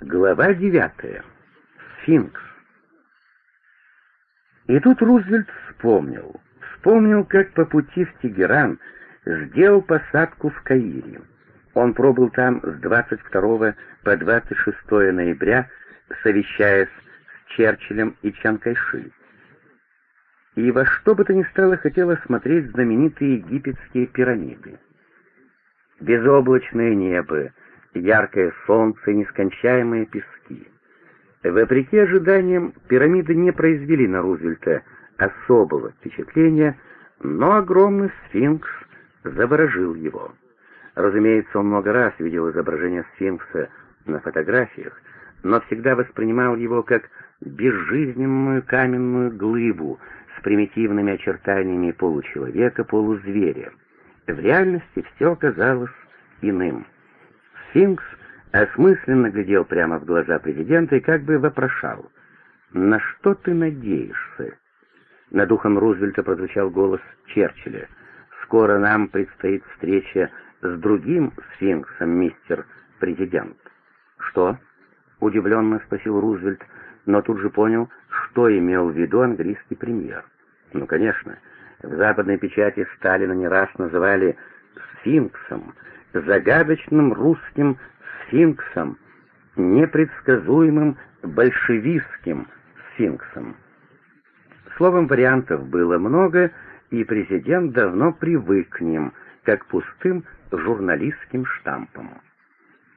Глава девятая. Сфинкс. И тут Рузвельт вспомнил. Вспомнил, как по пути в Тегеран сделал посадку в Каире. Он пробыл там с 22 по 26 ноября, совещаясь с Черчиллем и Чанкайши. И во что бы то ни стало хотел осмотреть знаменитые египетские пирамиды. Безоблачное небо, яркое солнце, нескончаемые пески. Вопреки ожиданиям, пирамиды не произвели на Рузвельта особого впечатления, но огромный сфинкс заворожил его. Разумеется, он много раз видел изображение сфинкса на фотографиях, но всегда воспринимал его как безжизненную каменную глыбу с примитивными очертаниями получеловека, полузверя. В реальности все оказалось иным. Сфинкс осмысленно глядел прямо в глаза президента и как бы вопрошал, «На что ты надеешься?» Над ухом Рузвельта прозвучал голос Черчилля. «Скоро нам предстоит встреча с другим сфинксом, мистер президент». «Что?» — удивленно спросил Рузвельт, но тут же понял, что имел в виду английский премьер. «Ну, конечно, в западной печати Сталина не раз называли сфинксом, загадочным русским сфинксом, непредсказуемым большевистским сфинксом. Словом, вариантов было много, и президент давно привык к ним, как пустым журналистским штампам.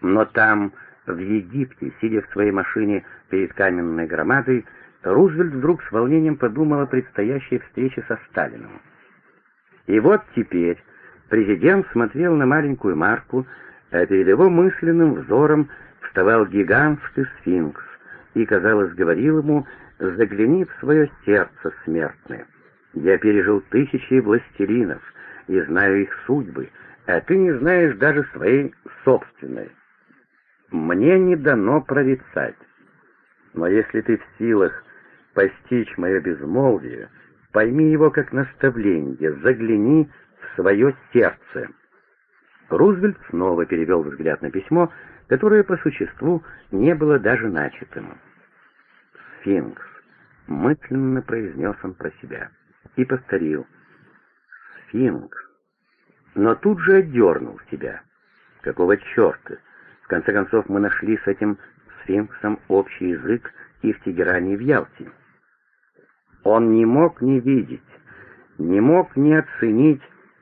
Но там, в Египте, сидя в своей машине перед каменной громадой, Рузвельт вдруг с волнением подумал о предстоящей встрече со Сталиным. И вот теперь президент смотрел на маленькую марку, а перед его мысленным взором вставал гигантский сфинкс и, казалось, говорил ему «Загляни в свое сердце, смертное. Я пережил тысячи властелинов и знаю их судьбы, а ты не знаешь даже своей собственной. Мне не дано прорицать. Но если ты в силах постичь мое безмолвие, пойми его как наставление, загляни свое сердце». Рузвельт снова перевел взгляд на письмо, которое по существу не было даже начатым. «Сфинкс», — мысленно произнес он про себя и повторил. «Сфинкс». Но тут же отдернул себя. Какого черта? В конце концов, мы нашли с этим сфинксом общий язык и в Тегеране, и в Ялте. Он не мог не видеть, не мог не оценить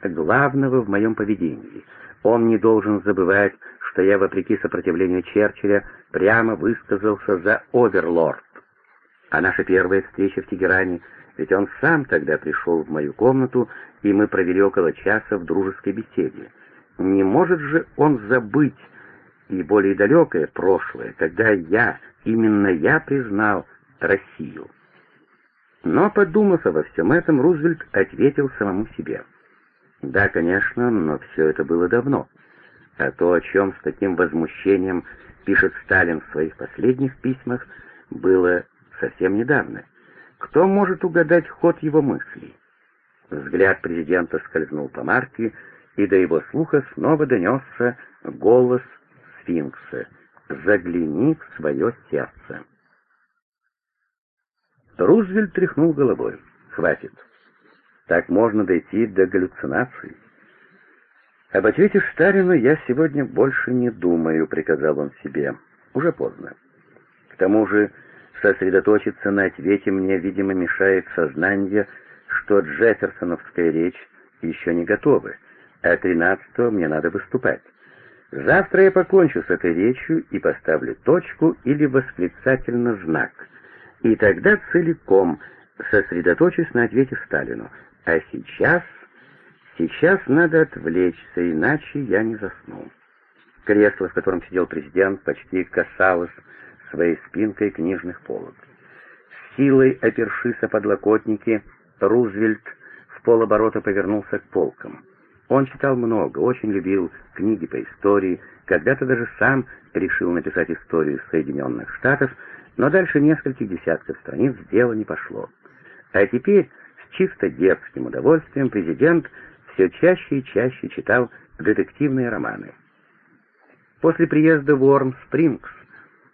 главного в моем поведении. Он не должен забывать, что я, вопреки сопротивлению Черчилля, прямо высказался за Оверлорд. А наша первая встреча в Тегеране, ведь он сам тогда пришел в мою комнату, и мы провели около часа в дружеской беседе. Не может же он забыть и более далекое прошлое, когда я, именно я признал Россию. Но, подумав обо всем этом, Рузвельт ответил самому себе. Да, конечно, но все это было давно. А то, о чем с таким возмущением пишет Сталин в своих последних письмах, было совсем недавно. Кто может угадать ход его мыслей? Взгляд президента скользнул по марке, и до его слуха снова донесся голос сфинкса «Загляни в свое сердце». Рузвельт тряхнул головой. «Хватит. Так можно дойти до галлюцинаций». «Об ответе Сталину я сегодня больше не думаю», — приказал он себе. «Уже поздно. К тому же сосредоточиться на ответе мне, видимо, мешает сознание, что Джефферсоновская речь еще не готова, а 13-го мне надо выступать. Завтра я покончу с этой речью и поставлю точку или восклицательный знак, и тогда целиком сосредоточусь на ответе Сталину. А сейчас... Сейчас надо отвлечься, иначе я не засну. Кресло, в котором сидел президент, почти касалось своей спинкой книжных полок. С силой опершись о подлокотники, Рузвельт в полоборота повернулся к полкам. Он читал много, очень любил книги по истории, когда-то даже сам решил написать историю Соединенных Штатов, но дальше нескольких десятков страниц дело не пошло. А теперь чисто детским удовольствием президент все чаще и чаще читал детективные романы. После приезда в Уорм-Спрингс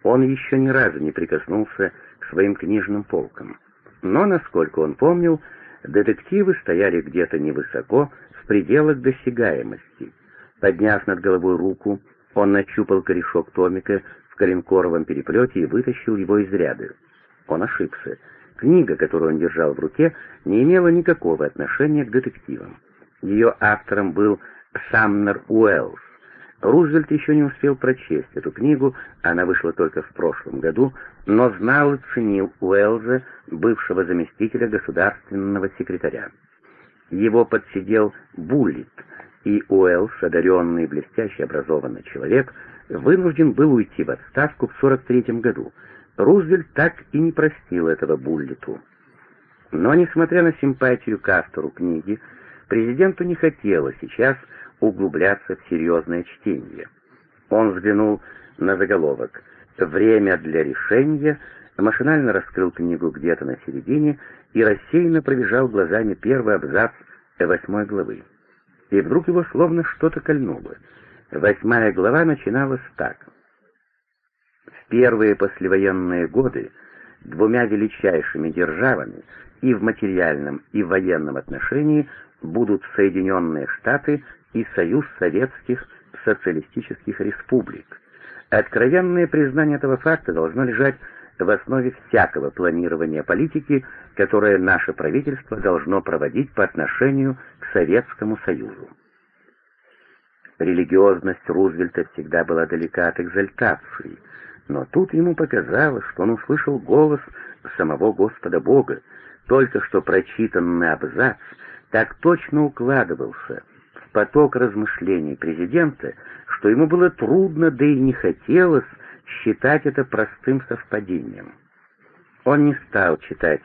он еще ни разу не прикоснулся к своим книжным полкам. Но, насколько он помнил, детективы стояли где-то невысоко, в пределах досягаемости. Подняв над головой руку, он нащупал корешок томика в коленкоровом переплете и вытащил его из ряда. Он ошибся. Книга, которую он держал в руке, не имела никакого отношения к детективам. Ее автором был Самнер Уэллс. Рузвельт еще не успел прочесть эту книгу, она вышла только в прошлом году, но знал и ценил Уэллза, бывшего заместителя государственного секретаря. Его подсидел Буллит, и Уэллс, одаренный и блестяще образованный человек, вынужден был уйти в отставку в 43 году. Рузвельт так и не простил этого Буллиту. Но, несмотря на симпатию к автору книги, президенту не хотелось сейчас углубляться в серьезное чтение. Он взглянул на заголовок «Время для решения», машинально раскрыл книгу где-то на середине и рассеянно пробежал глазами первый абзац восьмой главы. И вдруг его словно что-то кольнуло. Восьмая глава начиналась так. Первые послевоенные годы двумя величайшими державами и в материальном, и в военном отношении будут Соединенные Штаты и Союз Советских Социалистических Республик. Откровенное признание этого факта должно лежать в основе всякого планирования политики, которое наше правительство должно проводить по отношению к Советскому Союзу. Религиозность Рузвельта всегда была далека от экзальтации, но тут ему показалось, что он услышал голос самого Господа Бога, только что прочитанный абзац так точно укладывался в поток размышлений президента, что ему было трудно, да и не хотелось считать это простым совпадением. Он не стал читать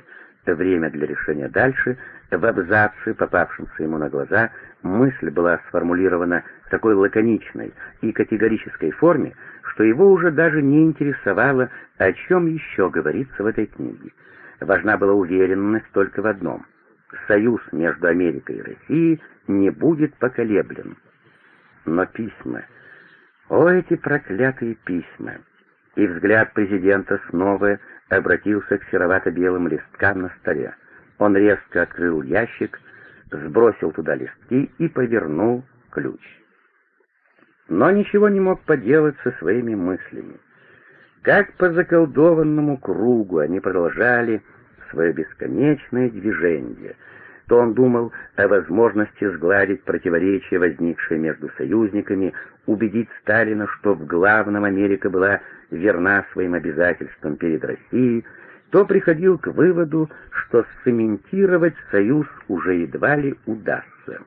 время для решения дальше, в абзаце, попавшемся ему на глаза, мысль была сформулирована в такой лаконичной и категорической форме, что его уже даже не интересовало, о чем еще говорится в этой книге. Важна была уверенность только в одном — союз между Америкой и Россией не будет поколеблен. Но письма, о, эти проклятые письма! И взгляд президента снова обратился к серовато-белым листкам на столе. Он резко открыл ящик, сбросил туда листки и повернул ключ. Но ничего не мог поделать со своими мыслями. Как по заколдованному кругу они продолжали свое бесконечное движение — то он думал о возможности сгладить противоречия, возникшие между союзниками, убедить Сталина, что в главном Америка была верна своим обязательствам перед Россией, то приходил к выводу, что сцементировать союз уже едва ли удастся.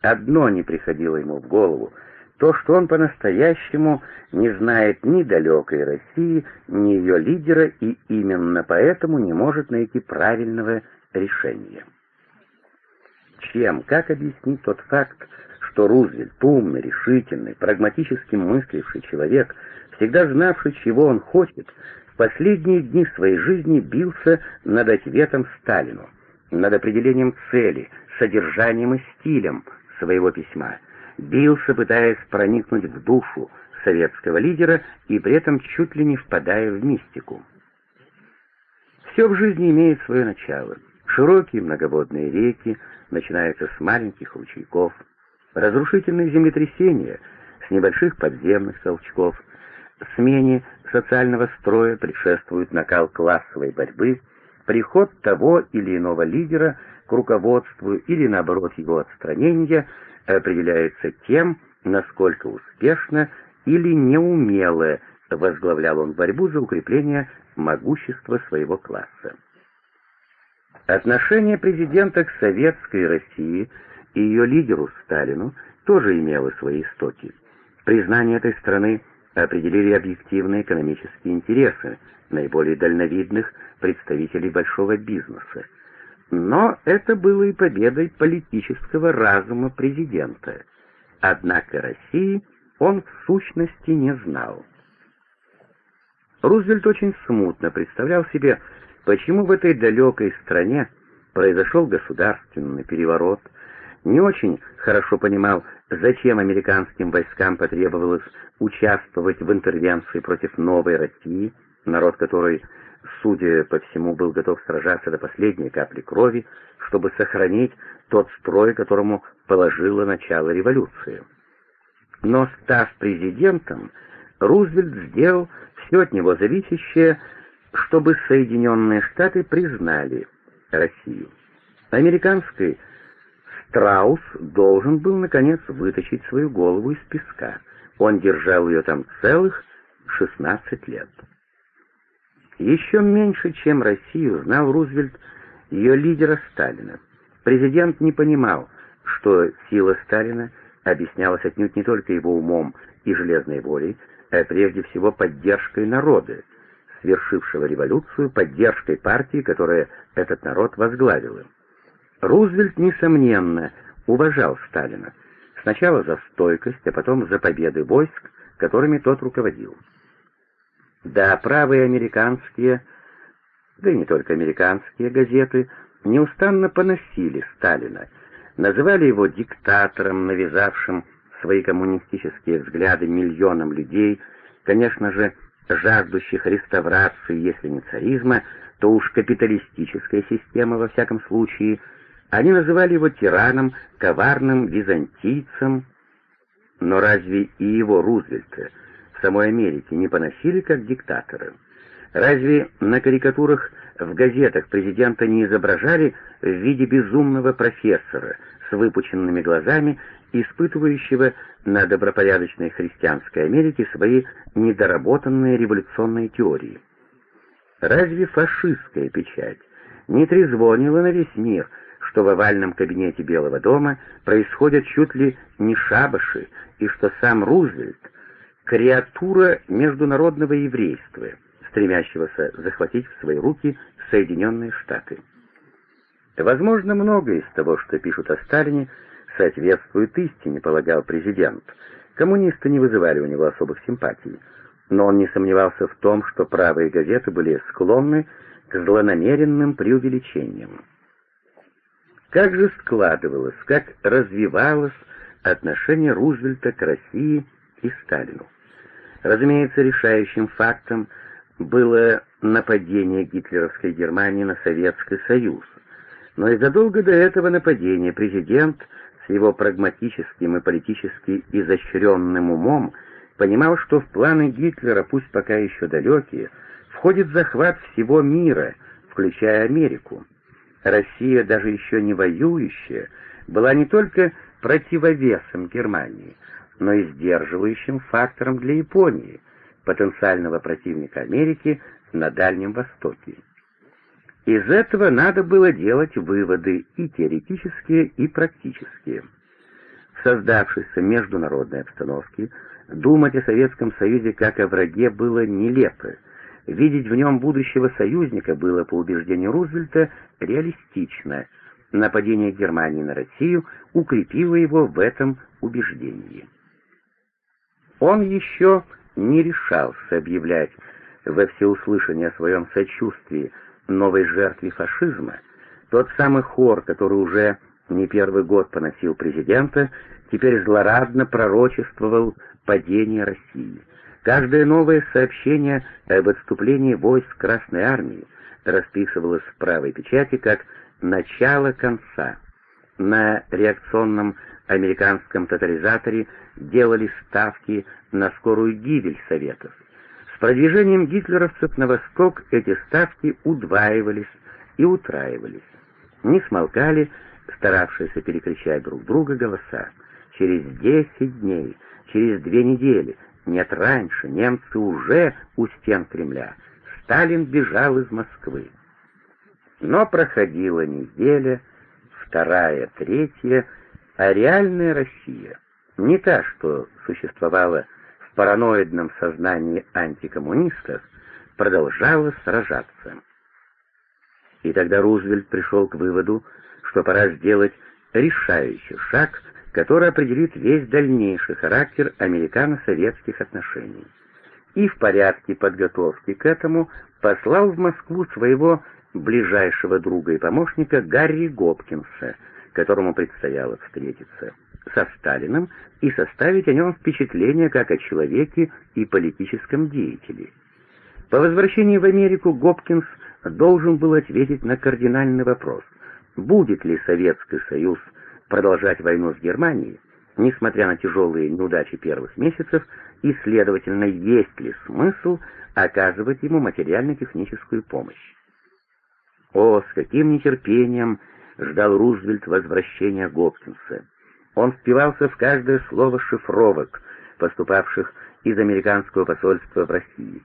Одно не приходило ему в голову — то, что он по-настоящему не знает ни далекой России, ни ее лидера, и именно поэтому не может найти правильного решения. Чем, как объяснить тот факт, что Рузвельт, умный, решительный, прагматически мысливший человек, всегда знавший, чего он хочет, в последние дни своей жизни бился над ответом Сталину, над определением цели, содержанием и стилем своего письма, бился, пытаясь проникнуть в душу советского лидера и при этом чуть ли не впадая в мистику. Все в жизни имеет свое начало. Широкие многоводные реки, начинаются с маленьких ручейков, разрушительные землетрясения с небольших подземных толчков, смене социального строя предшествует накал классовой борьбы, приход того или иного лидера к руководству или, наоборот, его отстранение определяется тем, насколько успешно или неумело возглавлял он борьбу за укрепление могущества своего класса. Отношение президента к советской России и ее лидеру Сталину тоже имело свои истоки. Признание этой страны определили объективные экономические интересы наиболее дальновидных представителей большого бизнеса. Но это было и победой политического разума президента. Однако России он в сущности не знал. Рузвельт очень смутно представлял себе, Почему в этой далекой стране произошел государственный переворот, не очень хорошо понимал, зачем американским войскам потребовалось участвовать в интервенции против новой России, народ которой, судя по всему, был готов сражаться до последней капли крови, чтобы сохранить тот строй, которому положила начало революция. Но, став президентом, Рузвельт сделал все от него зависящее, чтобы Соединенные Штаты признали Россию. Американский Страус должен был, наконец, вытащить свою голову из песка. Он держал ее там целых 16 лет. Еще меньше, чем Россию, знал Рузвельт ее лидера Сталина. Президент не понимал, что сила Сталина объяснялась отнюдь не только его умом и железной волей, а прежде всего поддержкой народа, свершившего революцию, поддержкой партии, которая этот народ возглавила. Рузвельт, несомненно, уважал Сталина, сначала за стойкость, а потом за победы войск, которыми тот руководил. Да, правые американские, да и не только американские газеты, неустанно поносили Сталина, называли его диктатором, навязавшим свои коммунистические взгляды миллионам людей, конечно же, жаждущих реставрации, если не царизма, то уж капиталистической системы во всяком случае – они называли его тираном, коварным византийцем, но разве и его Рузвельта самой Америке не поносили как диктатора? Разве на карикатурах в газетах президента не изображали в виде безумного профессора с выпученными глазами, испытывающего на добропорядочной христианской Америке свои недоработанные революционные теории? Разве фашистская печать не трезвонила на весь мир – что в овальном кабинете Белого дома происходят чуть ли не шабаши, и что сам Рузвельт — креатура международного еврейства, стремящегося захватить в свои руки Соединенные Штаты. Возможно, многое из того, что пишут о Сталине, соответствует истине, полагал президент. Коммунисты не вызывали у него особых симпатий, но он не сомневался в том, что правые газеты были склонны к злонамеренным преувеличениям. Как же складывалось, как развивалось отношение Рузвельта к России и Сталину. Разумеется, решающим фактом было нападение гитлеровской Германии на Советский Союз. Но и задолго до этого нападения президент с его прагматическим и политически изощренным умом понимал, что в планы Гитлера, пусть пока еще далекие, входит захват всего мира, включая Америку. Россия, даже еще не воюющая, была не только противовесом Германии, но и сдерживающим фактором для Японии, потенциального противника Америки на Дальнем Востоке. Из этого надо было делать выводы и теоретические, и практические. В создавшейся международной обстановке думать о Советском Союзе как о враге было нелепо, Видеть в нем будущего союзника было, по убеждению Рузвельта, реалистично. Нападение Германии на Россию укрепило его в этом убеждении. Он еще не решался объявлять во всеуслышание о своем сочувствии новой жертве фашизма. Тот самый хор, который уже не первый год поносил президента, теперь злорадно пророчествовал падение России. Каждое новое сообщение об отступлении войск Красной Армии расписывалось в правой печати как «начало конца». На реакционном американском тотализаторе делали ставки на скорую гибель Советов. С продвижением гитлеровцев на восток эти ставки удваивались и утраивались. Не смолкали старавшиеся перекричать друг друга голоса. Через десять дней, через две недели, нет, раньше немцы уже у стен Кремля. Сталин бежал из Москвы. Но проходила неделя, вторая, третья, а реальная Россия, не та, что существовала в параноидном сознании антикоммунистов, продолжала сражаться. И тогда Рузвельт пришел к выводу, что пора сделать решающий шаг который определит весь дальнейший характер американо-советских отношений. И в порядке подготовки к этому послал в Москву своего ближайшего друга и помощника Гарри Гопкинса, которому предстояло встретиться, со Сталиным и составить о нем впечатление как о человеке и политическом деятеле. По возвращении в Америку Гопкинс должен был ответить на кардинальный вопрос, будет ли Советский Союз продолжать войну с Германией, несмотря на тяжелые неудачи первых месяцев, и, следовательно, есть ли смысл оказывать ему материально-техническую помощь. О, с каким нетерпением ждал Рузвельт возвращения Гопкинса. Он впивался в каждое слово шифровок, поступавших из американского посольства в России.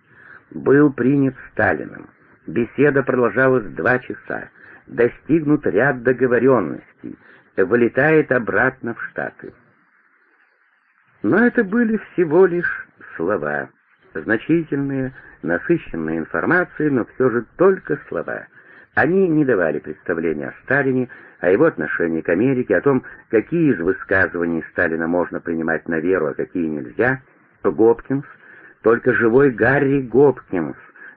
Был принят Сталиным. Беседа продолжалась два часа. Достигнут ряд договоренностей. Вылетает обратно в Штаты. Но это были всего лишь слова, значительные, насыщенные информацией, но все же только слова. Они не давали представления о Сталине, о его отношении к Америке, о том, какие из высказываний Сталина можно принимать на веру, а какие нельзя. Гопкинс, только живой Гарри Гопкинс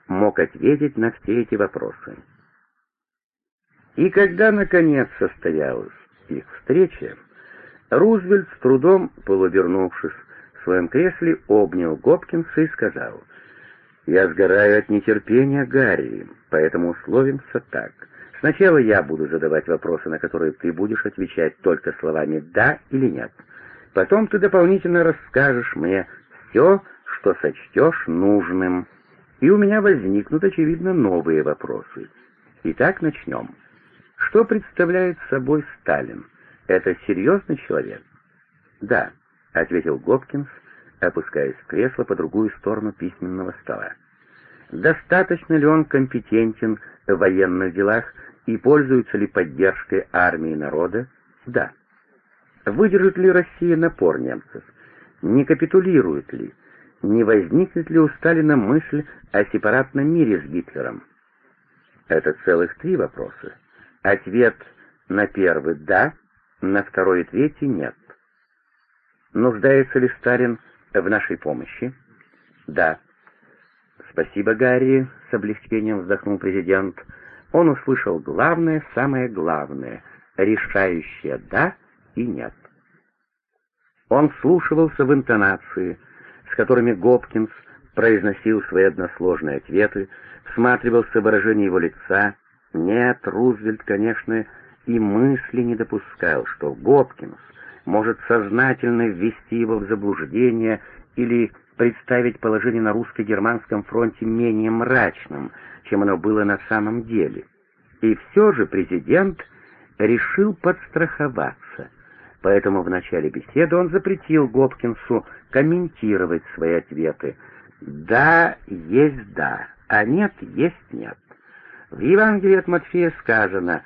мог ответить на все эти вопросы. И когда, наконец, состоялась их встреча, Рузвельт, с трудом полувернувшись в своем кресле, обнял Гопкинса и сказал, «Я сгораю от нетерпения, Гарри, поэтому условимся так. Сначала я буду задавать вопросы, на которые ты будешь отвечать только словами «да» или «нет». Потом ты дополнительно расскажешь мне все, что сочтешь нужным, и у меня возникнут, очевидно, новые вопросы. Итак, начнем. Что представляет собой Сталин? Это серьезный человек? Да, ответил Гопкинс, опускаясь в кресло по другую сторону письменного стола. Достаточно ли он компетентен в военных делах и пользуется ли поддержкой армии народа? Да. Выдержит ли Россия напор немцев? Не капитулирует ли? Не возникнет ли у Сталина мысль о сепаратном мире с Гитлером? Это целых три вопроса. Ответ на первый «да», на второй и третий «нет». Нуждается ли Сталин в нашей помощи? Да. Спасибо, Гарри, с облегчением вздохнул президент. Он услышал главное, самое главное, решающее «да» и «нет». Он вслушивался в интонации, с которыми Гопкинс произносил свои односложные ответы, всматривался в выражение его лица. Нет, Рузвельт, конечно, и мысли не допускал, что Гопкинс может сознательно ввести его в заблуждение или представить положение на русско-германском фронте менее мрачным, чем оно было на самом деле. И все же президент решил подстраховаться, поэтому в начале беседы он запретил Гопкинсу комментировать свои ответы. «Да, есть да, а нет, есть нет». В Евангелии от Матфея сказано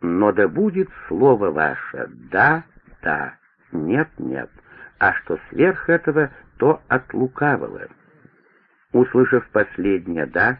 «Но да будет слово ваше, да, да, нет, нет, а что сверх этого, то от лукавого». Услышав последнее «да»,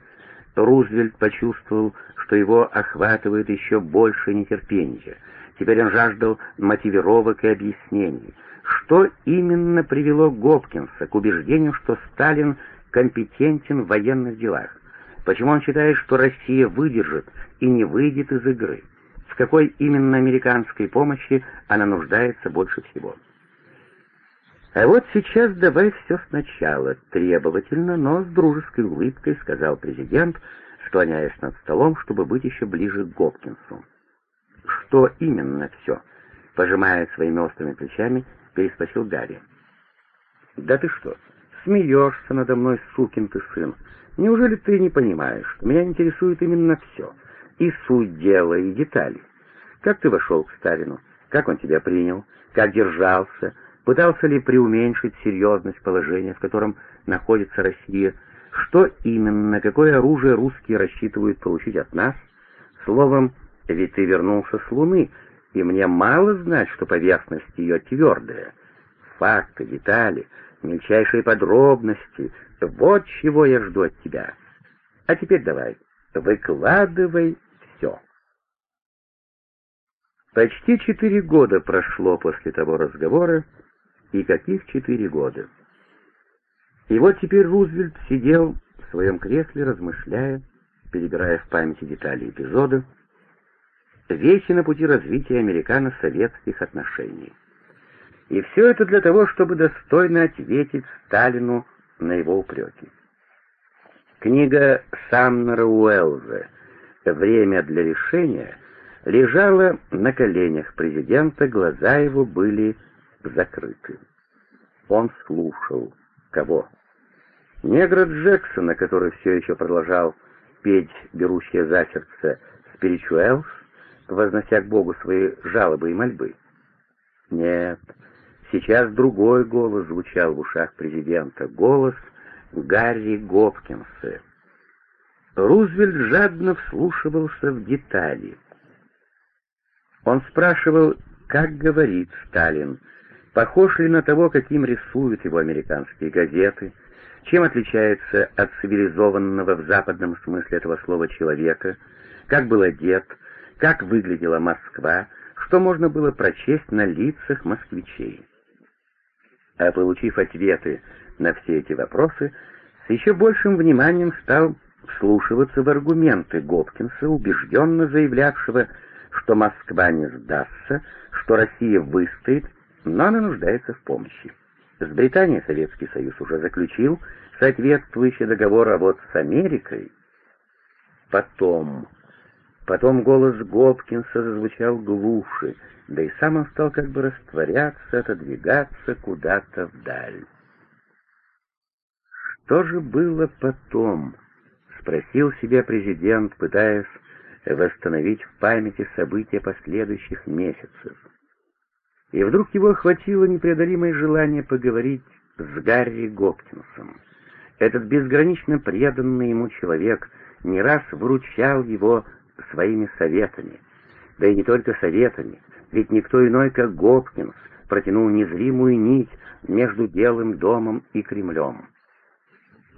Рузвельт почувствовал, что его охватывает еще больше нетерпения. Теперь он жаждал мотивировок и объяснений. Что именно привело Гопкинса к убеждению, что Сталин компетентен в военных делах? Почему он считает, что Россия выдержит и не выйдет из игры? В какой именно американской помощи она нуждается больше всего? «А вот сейчас давай все сначала», — требовательно, но с дружеской улыбкой сказал президент, склоняясь над столом, чтобы быть еще ближе к Гопкинсу. «Что именно все?» — пожимая своими острыми плечами, переспросил Гарри. «Да ты что, смеешься надо мной, сукин ты сын? Неужели ты не понимаешь, что меня интересует именно все, и суть дела, и детали? Как ты вошел к Сталину? Как он тебя принял? Как держался?» Пытался ли преуменьшить серьезность положения, в котором находится Россия, что именно, какое оружие русские рассчитывают получить от нас. Словом, ведь ты вернулся с Луны, и мне мало знать, что поверхность ее твердая. Факты, детали, мельчайшие подробности — вот чего я жду от тебя. А теперь давай, выкладывай все. Почти четыре года прошло после того разговора, и каких четыре года. И вот теперь Рузвельт сидел в своем кресле, размышляя, перебирая в памяти детали эпизода. вехи на пути развития американо-советских отношений. И все это для того, чтобы достойно ответить Сталину на его упреки. Книга Самнера Уэллза «Время для решения» лежала на коленях президента, глаза его были закрыты. Он слушал. Кого? Негра Джексона, который все еще продолжал петь берущее за сердце «Спиричуэлс», вознося к Богу свои жалобы и мольбы. Нет, сейчас другой голос звучал в ушах президента, голос Гарри Гопкинса. Рузвельт жадно вслушивался в детали. Он спрашивал, как говорит Сталин, похож ли на того, каким рисуют его американские газеты, чем отличается от цивилизованного в западном смысле этого слова человека, как был одет, как выглядела Москва, что можно было прочесть на лицах москвичей. А получив ответы на все эти вопросы, с еще большим вниманием стал вслушиваться в аргументы Гопкинса, убежденно заявлявшего, что Москва не сдастся, что Россия выстоит, но она нуждается в помощи. С Британией Советский Союз уже заключил соответствующий договор, а вот с Америкой... Потом... Потом голос Гопкинса зазвучал глуше, да и сам он стал как бы растворяться, отодвигаться куда-то вдаль. «Что же было потом?» — спросил себя президент, пытаясь восстановить в памяти события последующих месяцев. И вдруг его охватило непреодолимое желание поговорить с Гарри Гопкинсом. Этот безгранично преданный ему человек не раз вручал его своими советами. Да и не только советами, ведь никто иной, как Гопкинс, протянул незримую нить между Белым домом и Кремлем.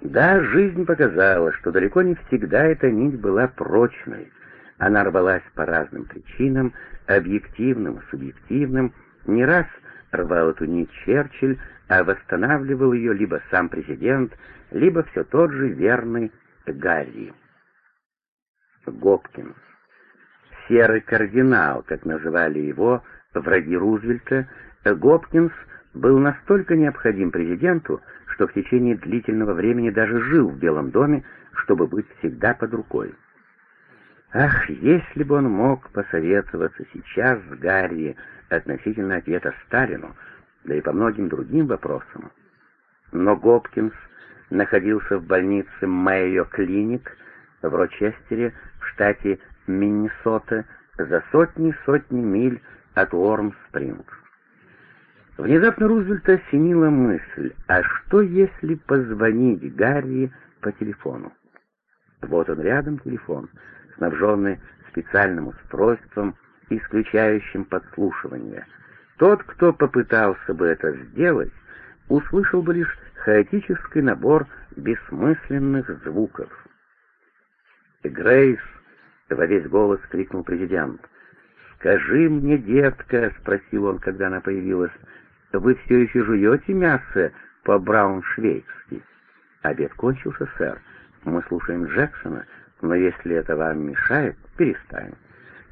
Да, жизнь показала, что далеко не всегда эта нить была прочной. Она рвалась по разным причинам, объективным, субъективным. Не раз рвал эту нить Черчилль, а восстанавливал ее либо сам президент, либо все тот же верный Гарри. Гопкинс. Серый кардинал, как называли его враги Рузвельта, Гопкинс был настолько необходим президенту, что в течение длительного времени даже жил в Белом доме, чтобы быть всегда под рукой. Ах, если бы он мог посоветоваться сейчас с Гарри относительно ответа Сталину, да и по многим другим вопросам. Но Гопкинс находился в больнице Мэйо Клиник в Рочестере, в штате Миннесота, за сотни-сотни миль от Уорм-Спрингс. Внезапно Рузвельта осенила мысль, а что если позвонить Гарри по телефону? Вот он рядом телефон, снабженный специальным устройством, исключающим подслушивание. Тот, кто попытался бы это сделать, услышал бы лишь хаотический набор бессмысленных звуков. «Грейс!» — во весь голос крикнул президент. «Скажи мне, детка!» — спросил он, когда она появилась. «Вы все еще жуете мясо по-брауншвейгски?» «Обед кончился, сэр. Мы слушаем Джексона, но если это вам мешает, перестань.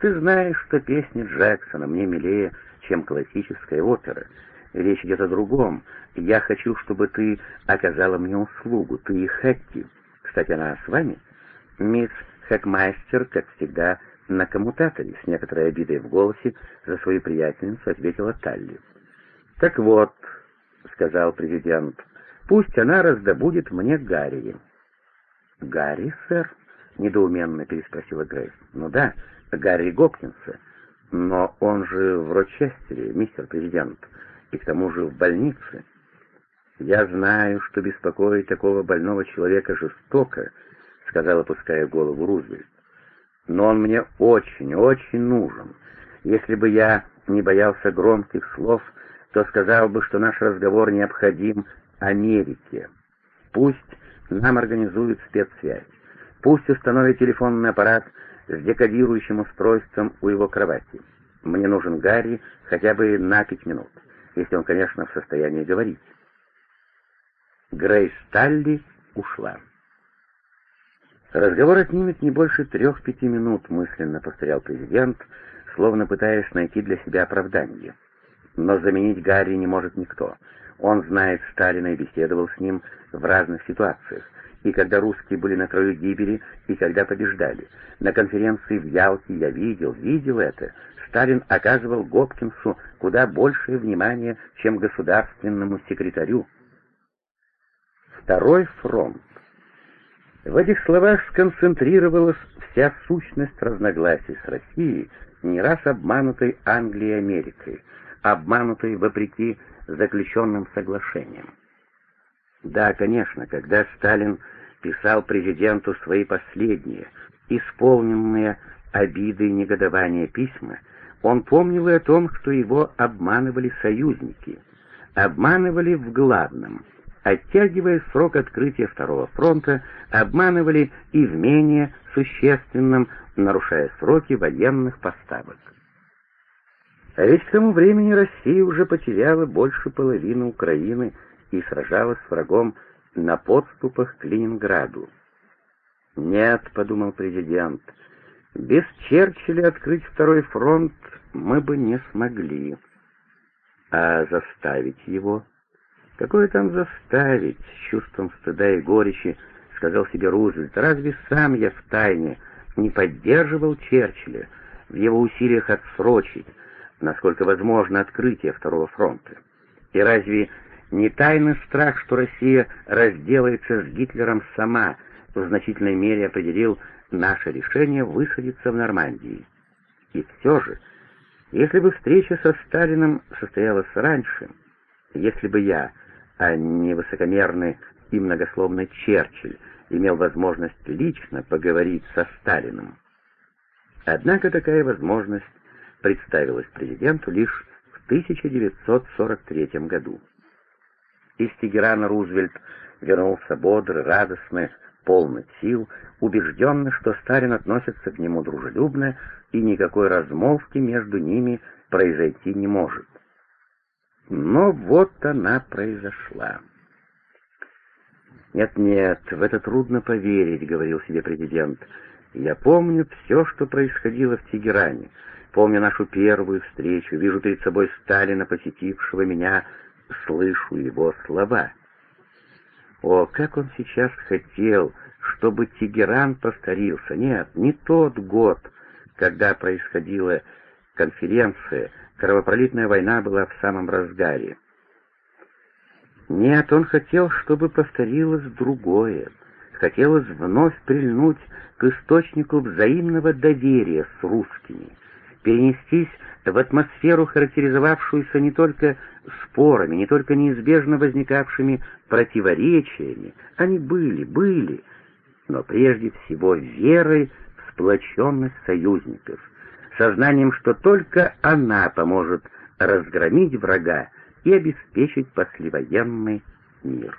Ты знаешь, что песни Джексона мне милее, чем классическая опера. Речь идет о другом. Я хочу, чтобы ты оказала мне услугу, ты и Хэтти. Кстати, она с вами?» Мисс Хэкмастер, как всегда, на коммутаторе, с некоторой обидой в голосе, за свою приятельницу ответила Талли. «Так вот», — сказал президент, — «пусть она раздобудет мне Гарри». «Гарри, сэр?» — недоуменно переспросила Грейс. «Ну да, Гарри Гопкинса. Но он же в Рочестере, мистер президент, и к тому же в больнице. Я знаю, что беспокоить такого больного человека жестоко, сказал, опуская голову Рузвельт. «Но он мне очень, очень нужен. Если бы я не боялся громких слов, то сказал бы, что наш разговор необходим Америке. Пусть нам организуют спецсвязь. Пусть установят телефонный аппарат с декодирующим устройством у его кровати. Мне нужен Гарри хотя бы на пять минут, если он, конечно, в состоянии говорить». Грейс Талли ушла. Разговор отнимет не больше трех-пяти минут, мысленно повторял президент, словно пытаясь найти для себя оправдание. Но заменить Гарри не может никто. Он знает Сталина и беседовал с ним в разных ситуациях. И когда русские были на краю гибели, и когда побеждали. На конференции в Ялте я видел, видел это. Сталин оказывал Гопкинсу куда большее внимание, чем государственному секретарю. Второй фронт. В этих словах сконцентрировалась вся сущность разногласий с Россией, не раз обманутой Англией и Америкой, обманутой вопреки заключенным соглашениям. Да, конечно, когда Сталин писал президенту свои последние, исполненные обиды и негодования письма, он помнил и о том, что его обманывали союзники, обманывали в главном, оттягивая срок открытия Второго фронта, обманывали и в менее существенном, нарушая сроки военных поставок. А ведь к тому времени Россия уже потеряла больше половины Украины и сражалась с врагом на подступах к Ленинграду. «Нет», — подумал президент, — «без Черчилля открыть второй фронт мы бы не смогли. А заставить его? Какое там заставить?» — с чувством стыда и горечи сказал себе Рузвельт. «Разве сам я втайне не поддерживал Черчилля в его усилиях отсрочить, насколько возможно, открытие второго фронта? И разве не тайный страх, что Россия разделается с Гитлером сама, в значительной мере определил наше решение высадиться в Нормандии. И все же, если бы встреча со Сталиным состоялась раньше, если бы я, а не высокомерный и многословный Черчилль, имел возможность лично поговорить со Сталиным. Однако такая возможность представилась президенту лишь в 1943 году. Из Тегерана Рузвельт вернулся бодрый, радостный, полный сил, убежденный, что Сталин относится к нему дружелюбно и никакой размолвки между ними произойти не может. Но вот она произошла. «Нет-нет, в это трудно поверить», — говорил себе президент. «Я помню все, что происходило в Тегеране. Помню нашу первую встречу, вижу перед собой Сталина, посетившего меня слышу его слова. О, как он сейчас хотел, чтобы Тегеран повторился. Нет, не тот год, когда происходила конференция, кровопролитная война была в самом разгаре. Нет, он хотел, чтобы повторилось другое. Хотелось вновь прильнуть к источнику взаимного доверия с русскими, перенестись в атмосферу, характеризовавшуюся не только спорами, не только неизбежно возникавшими противоречиями, они были, были, но прежде всего верой в сплоченность союзников, сознанием, что только она поможет разгромить врага и обеспечить послевоенный мир.